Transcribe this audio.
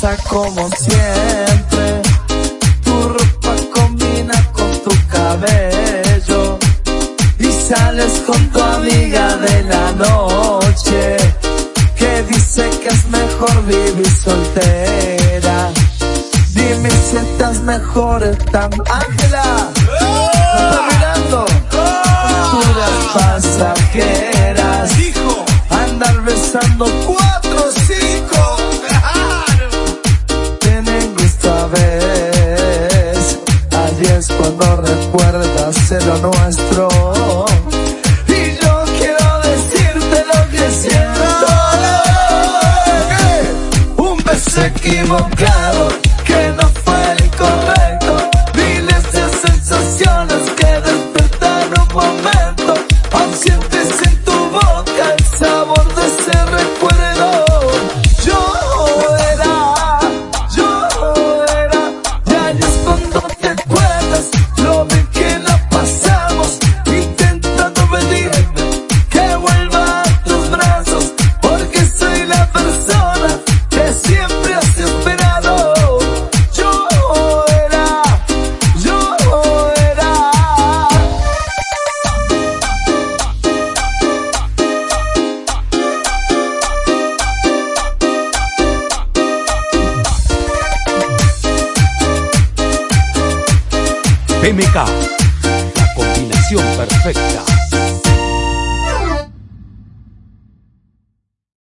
pasa como siempre. Tu ropa combina con tu cabello. Y sales con tu amiga de la noche. Que dice que es mejor vivir soltera. Dime si estás mejor estando. Ángela, ¿me está mirando? Puras pasajeras. Andar besando lo nuestro. Y yo quiero decirte lo que siento. Un beso equivocado que no PMK, la combinación perfecta.